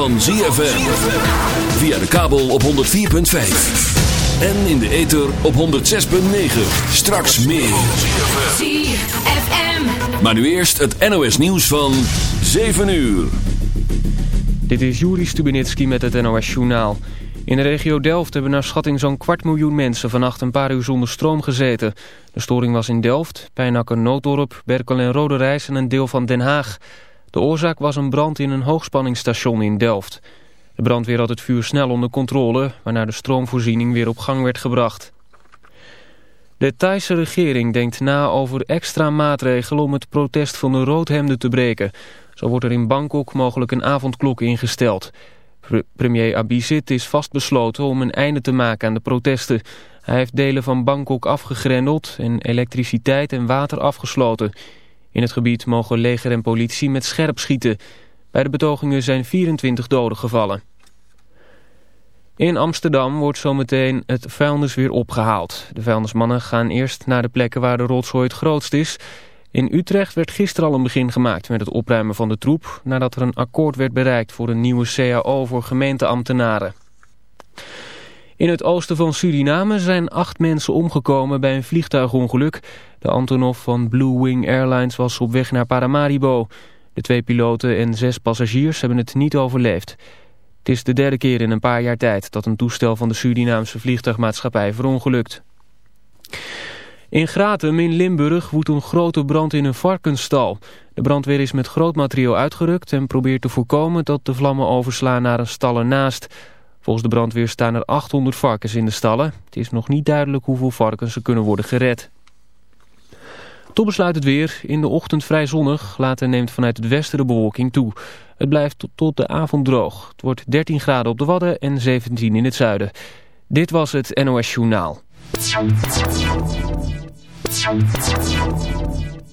van ZFM. Via de kabel op 104.5. En in de ether op 106.9. Straks meer. ZFM. Maar nu eerst het NOS nieuws van 7 uur. Dit is Juri Stubenitski met het NOS-journaal. In de regio Delft hebben naar schatting zo'n kwart miljoen mensen vannacht een paar uur zonder stroom gezeten. De storing was in Delft, Pijnakker, Nooddorp, Berkel en Roderijs en een deel van Den Haag. De oorzaak was een brand in een hoogspanningsstation in Delft. De brandweer had het vuur snel onder controle, waarna de stroomvoorziening weer op gang werd gebracht. De Thaise regering denkt na over extra maatregelen om het protest van de roodhemden te breken. Zo wordt er in Bangkok mogelijk een avondklok ingesteld. Pre- Premier Abhisit is vastbesloten om een einde te maken aan de protesten. Hij heeft delen van Bangkok afgegrendeld en elektriciteit en water afgesloten. In het gebied mogen leger en politie met scherp schieten. Bij de betogingen zijn 24 doden gevallen. In Amsterdam wordt zometeen het vuilnis weer opgehaald. De vuilnismannen gaan eerst naar de plekken waar de rotzooi het grootst is. In Utrecht werd gisteren al een begin gemaakt met het opruimen van de troep... nadat er een akkoord werd bereikt voor een nieuwe CAO voor gemeenteambtenaren. In het oosten van Suriname zijn acht mensen omgekomen bij een vliegtuigongeluk. De Antonov van Blue Wing Airlines was op weg naar Paramaribo. De twee piloten en zes passagiers hebben het niet overleefd. Het is de derde keer in een paar jaar tijd dat een toestel van de Surinaamse vliegtuigmaatschappij verongelukt. In Gratum in Limburg woedt een grote brand in een varkensstal. De brandweer is met groot materiaal uitgerukt en probeert te voorkomen dat de vlammen overslaan naar een stal ernaast. Volgens de brandweer staan er 800 varkens in de stallen. Het is nog niet duidelijk hoeveel varkens er kunnen worden gered. Tot besluit het weer. In de ochtend vrij zonnig. Later neemt vanuit het westen de bewolking toe. Het blijft tot, de avond droog. Het wordt 13 graden op de Wadden en 17 in het zuiden. Dit was het NOS Journaal.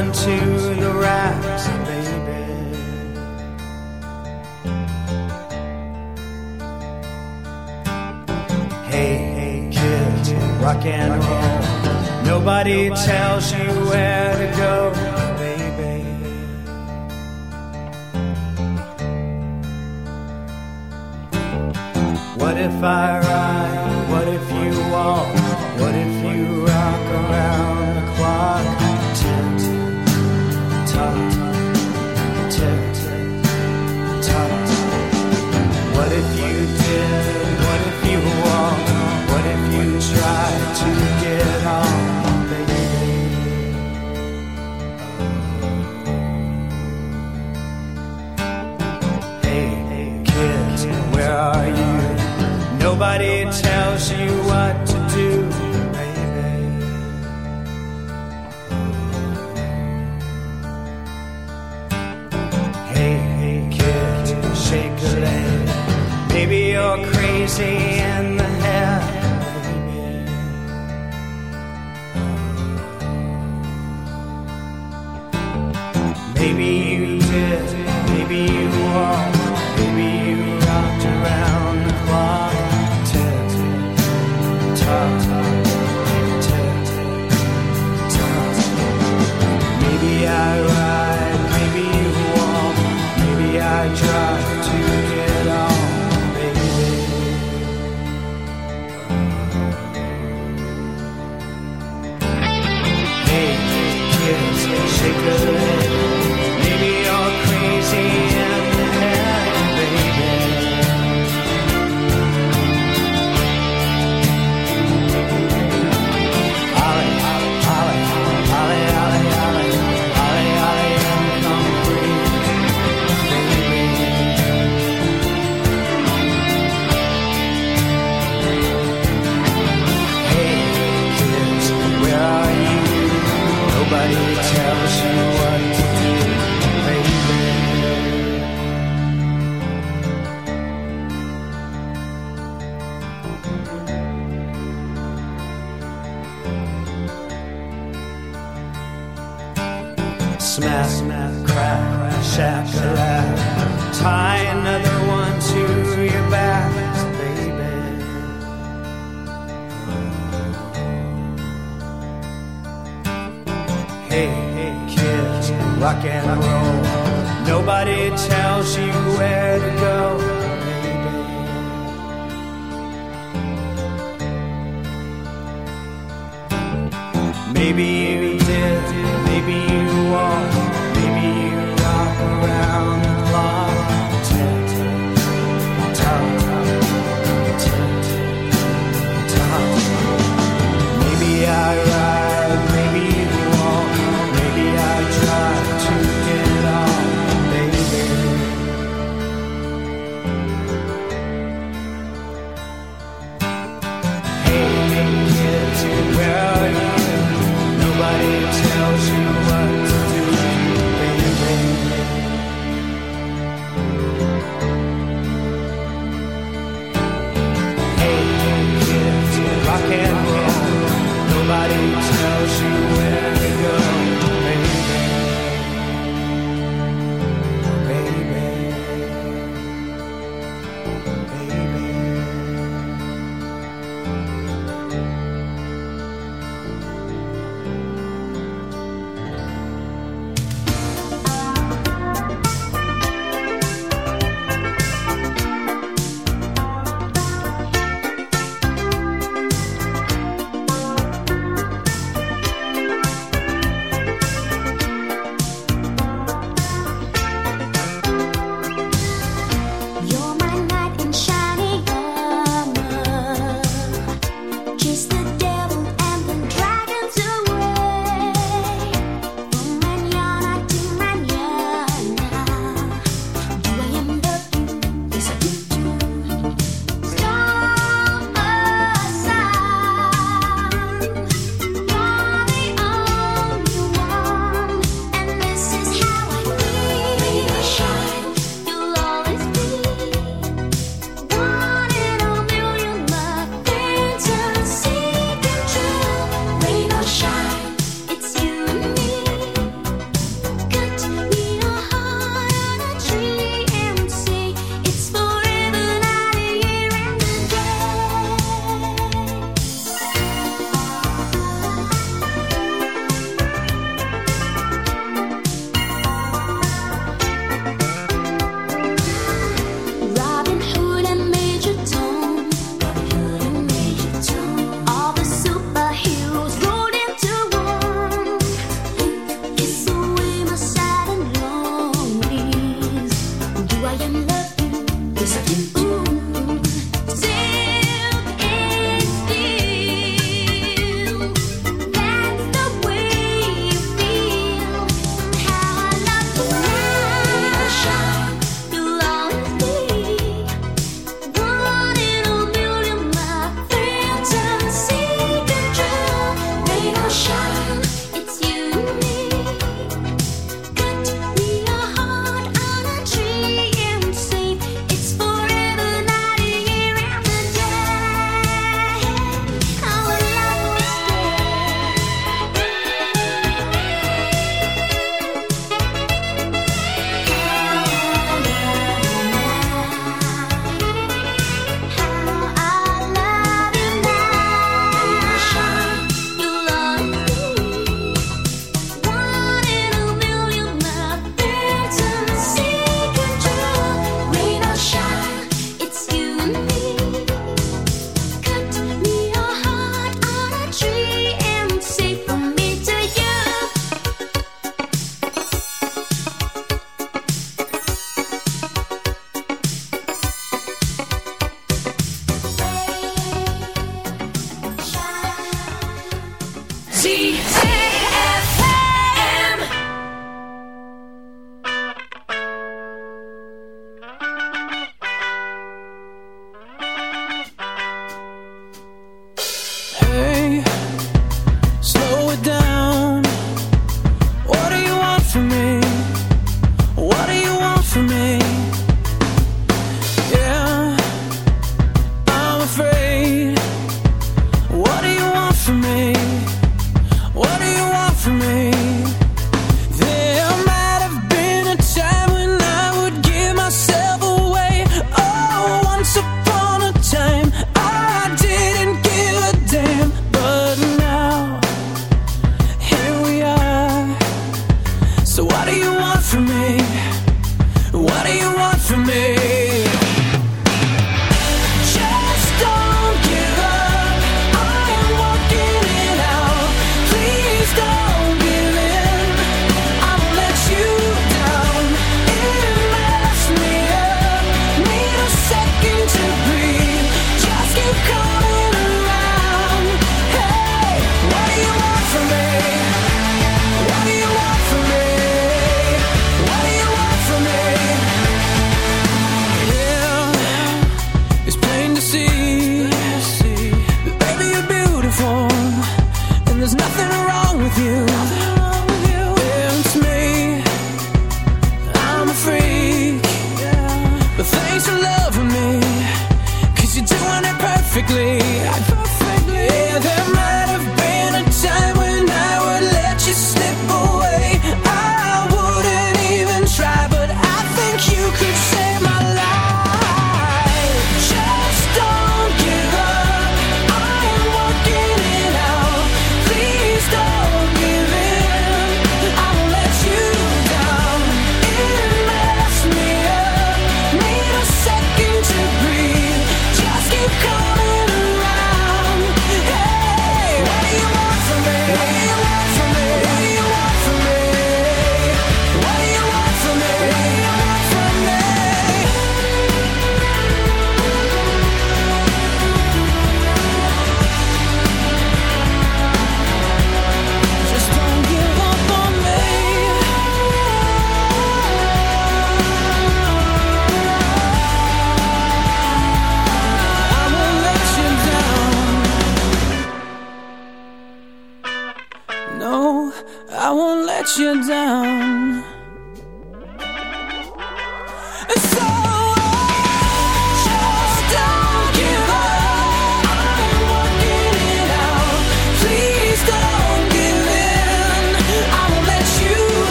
another to the racks, baby. Hey, hey, kids, rock and roll. Nobody tells you where to go, baby. What if I ride? What if you walk? see.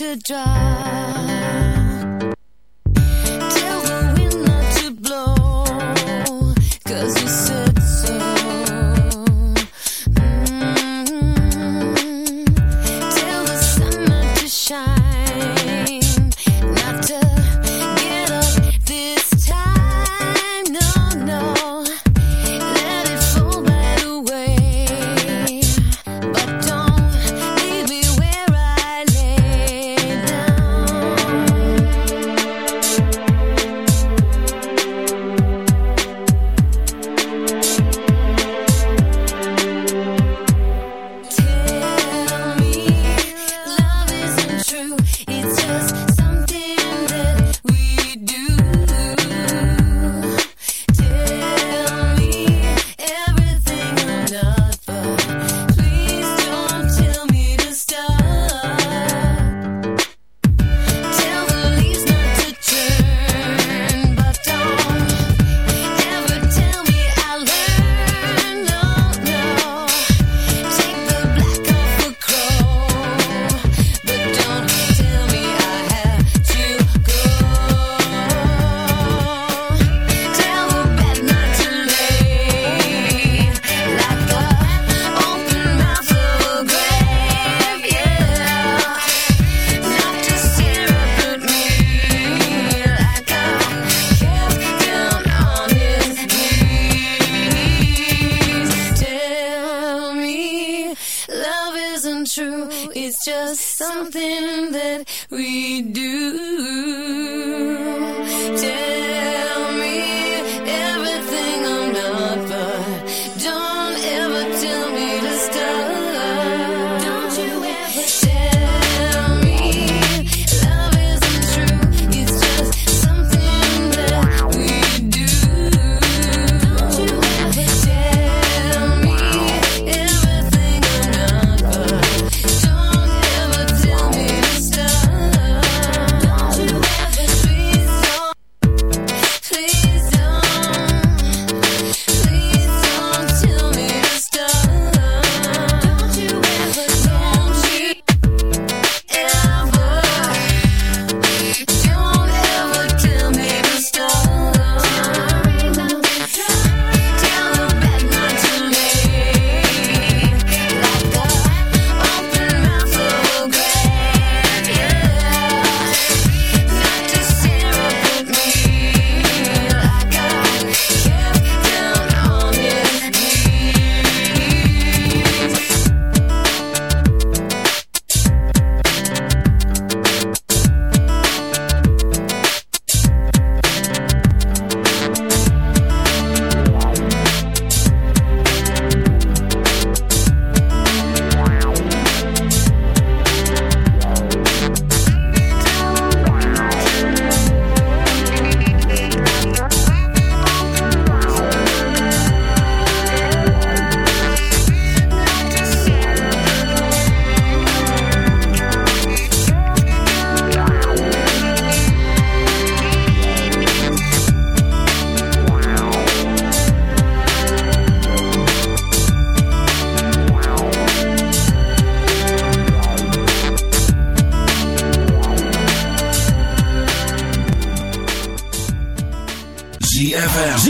to drive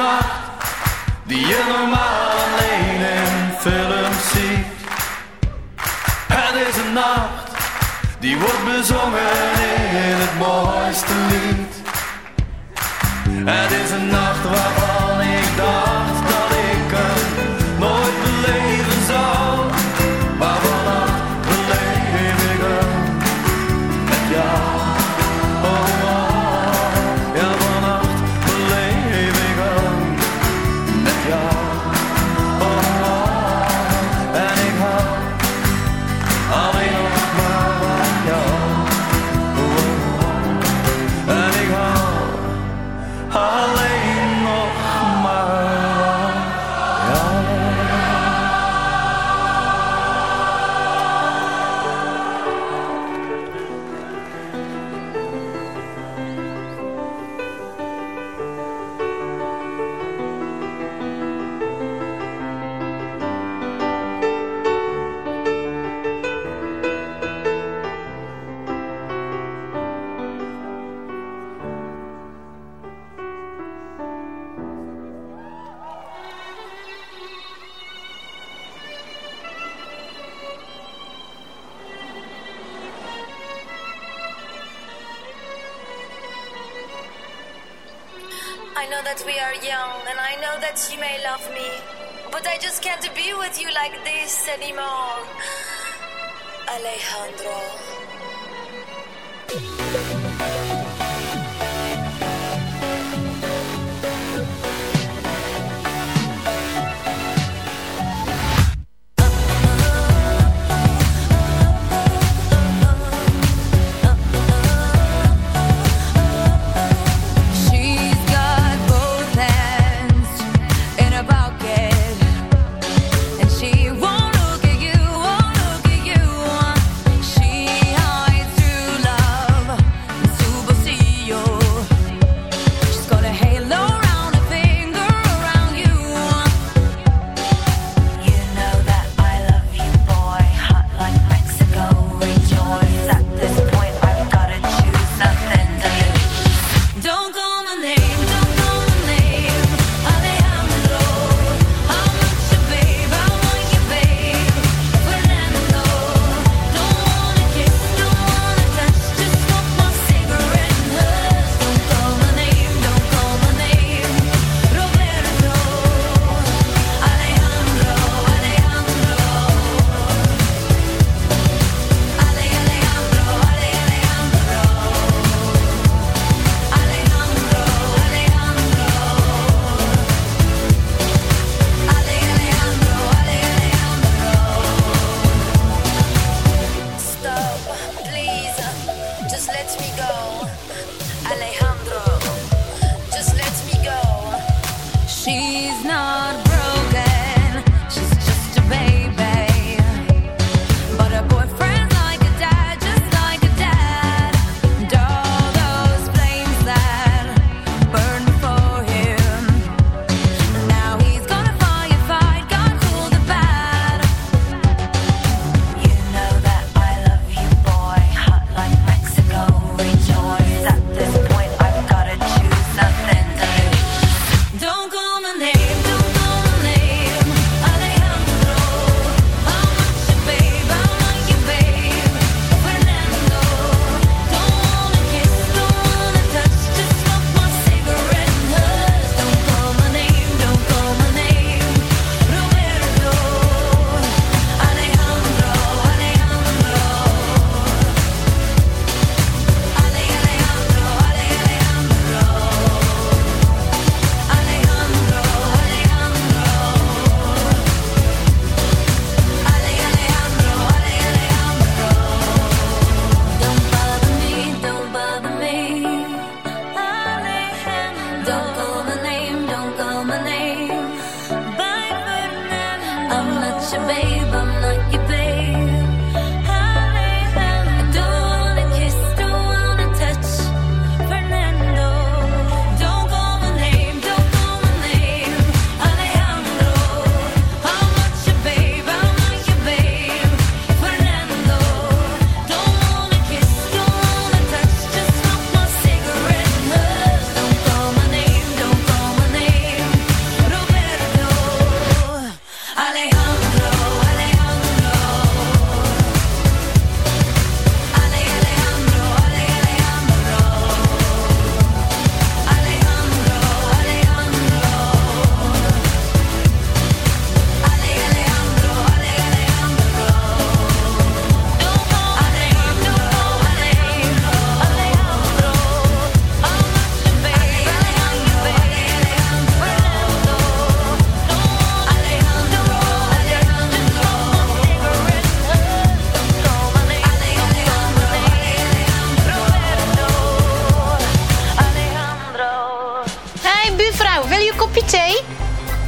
nacht die je normaal alleen in films ziet. Het is een nacht die wordt bezongen in het mooiste lied. Het is een nacht waarvan ik dacht anymore.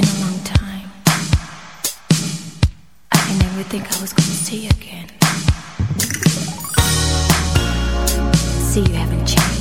been a long time. I didn't ever think I was going to see you again. See, you haven't changed.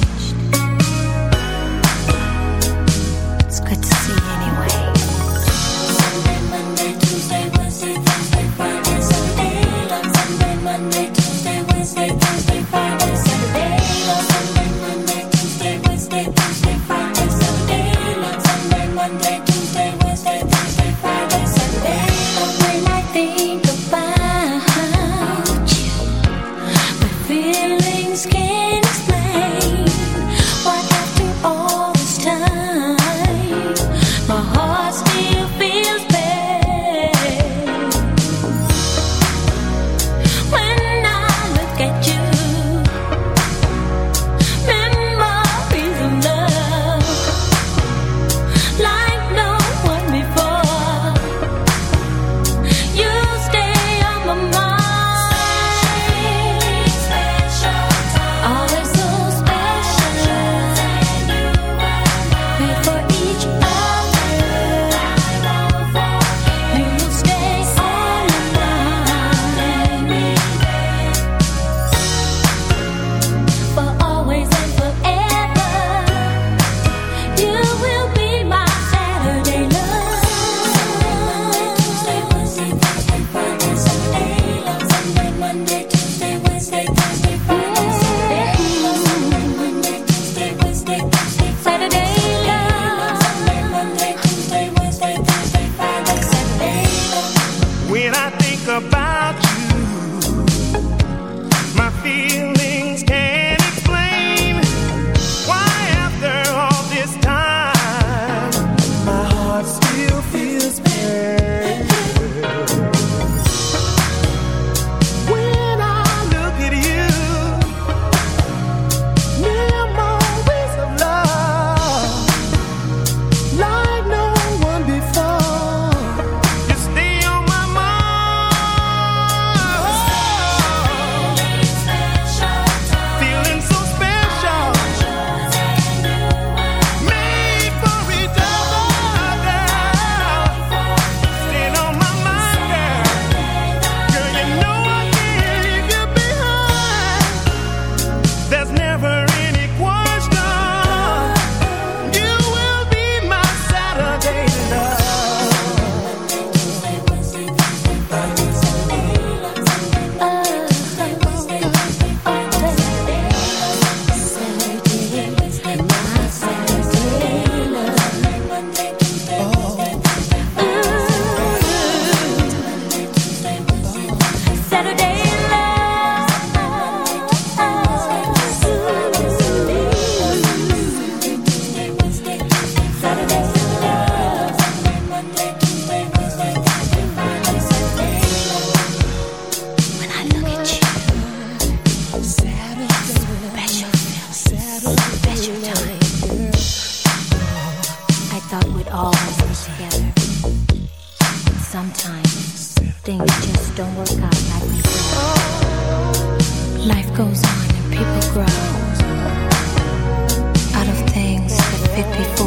before.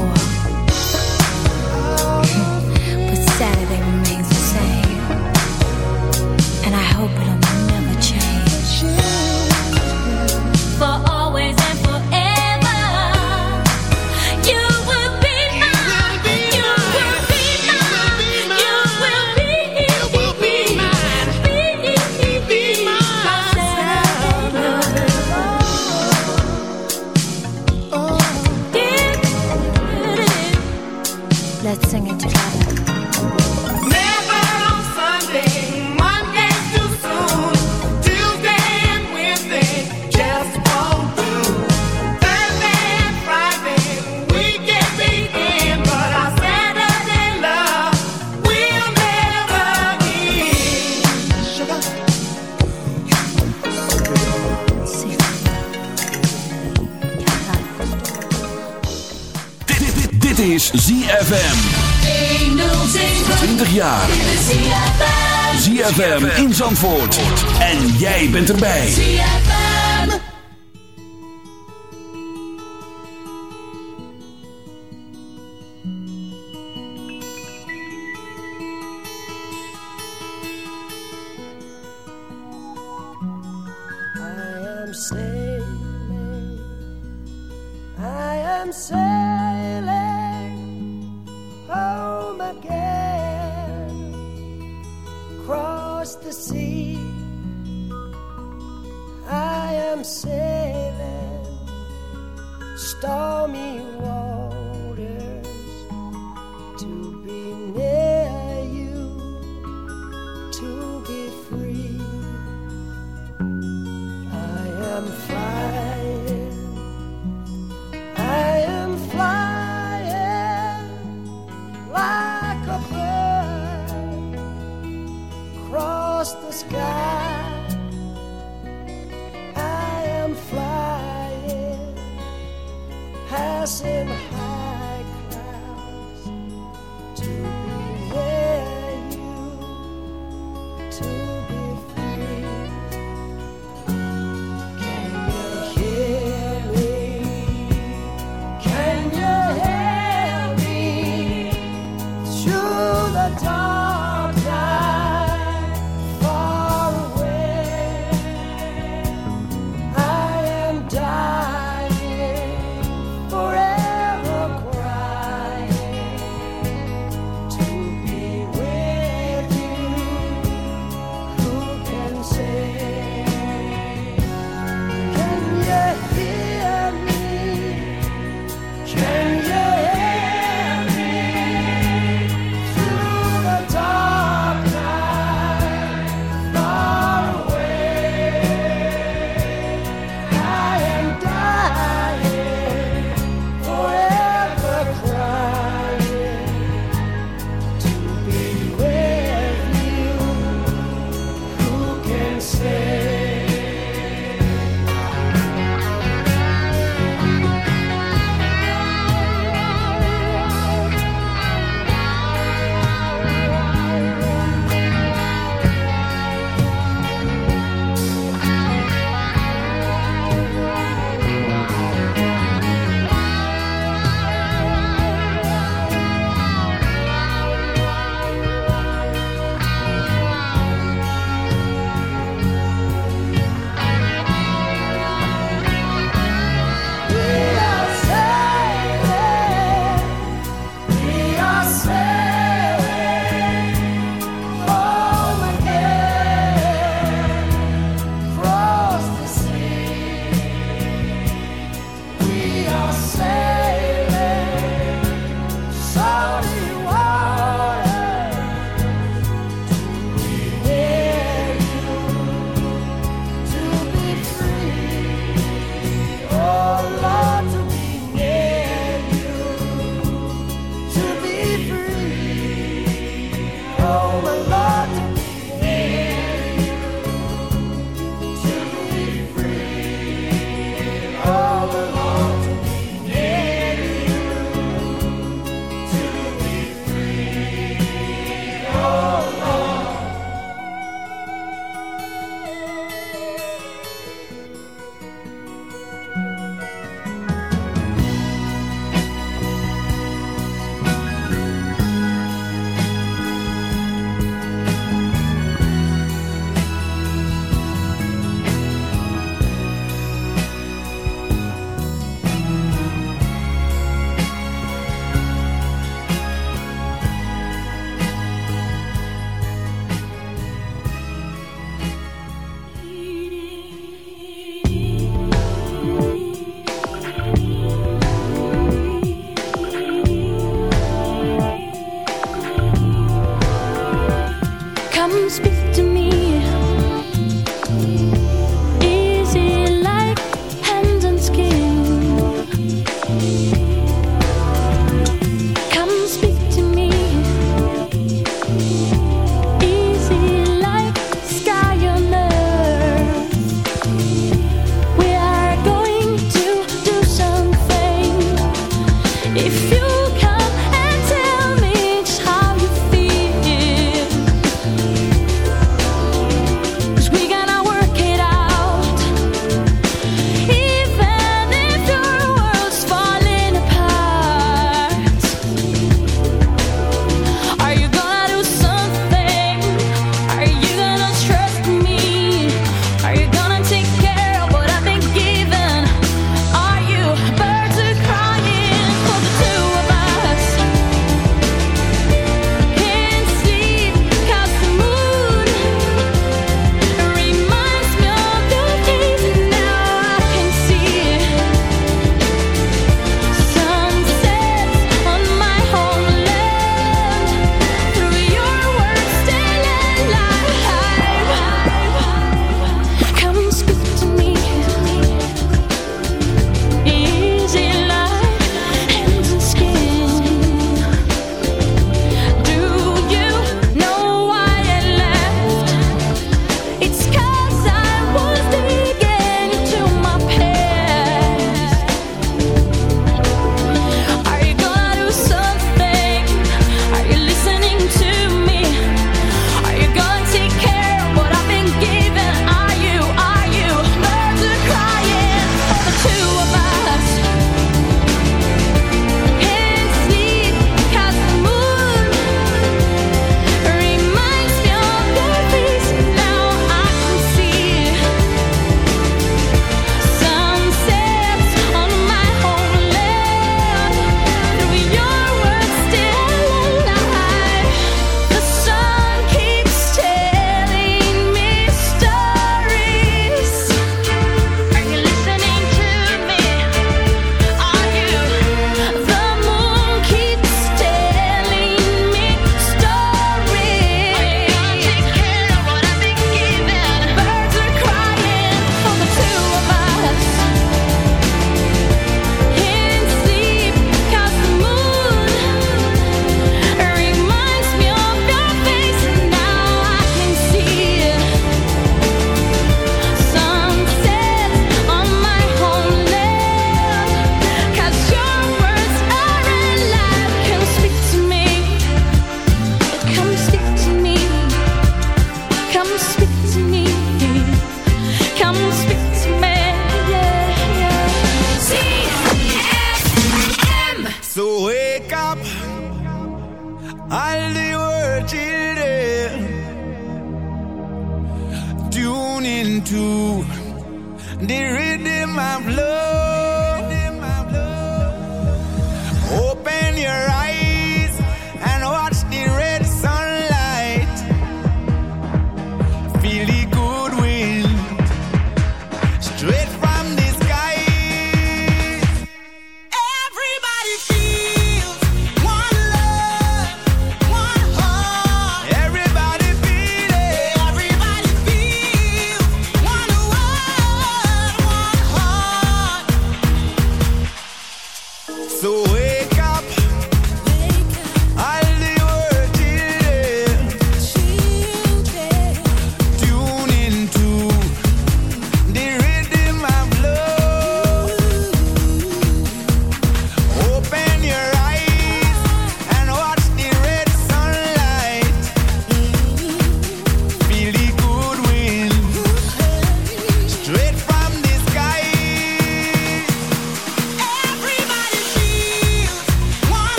En jij bent erbij.